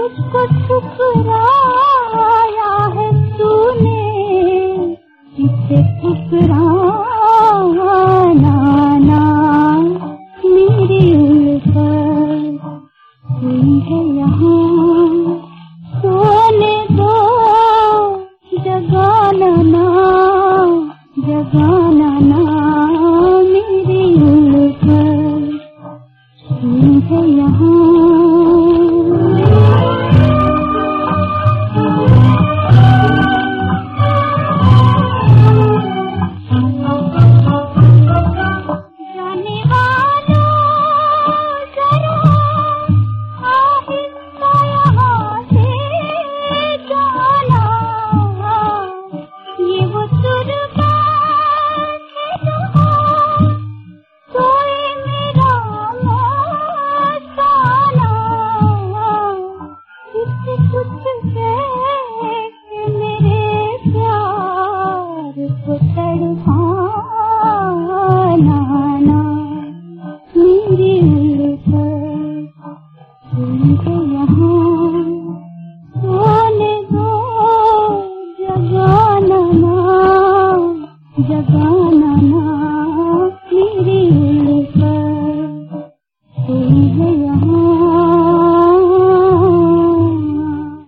मुझको ठुकराया है तूने, इसे ठुकराना ना। मेरी उल्फत है यहाँ, सोने दो, जगाना जगाना ना। मेरे उल्फत है यहाँ। जगाना ना मेरे पर। कोई है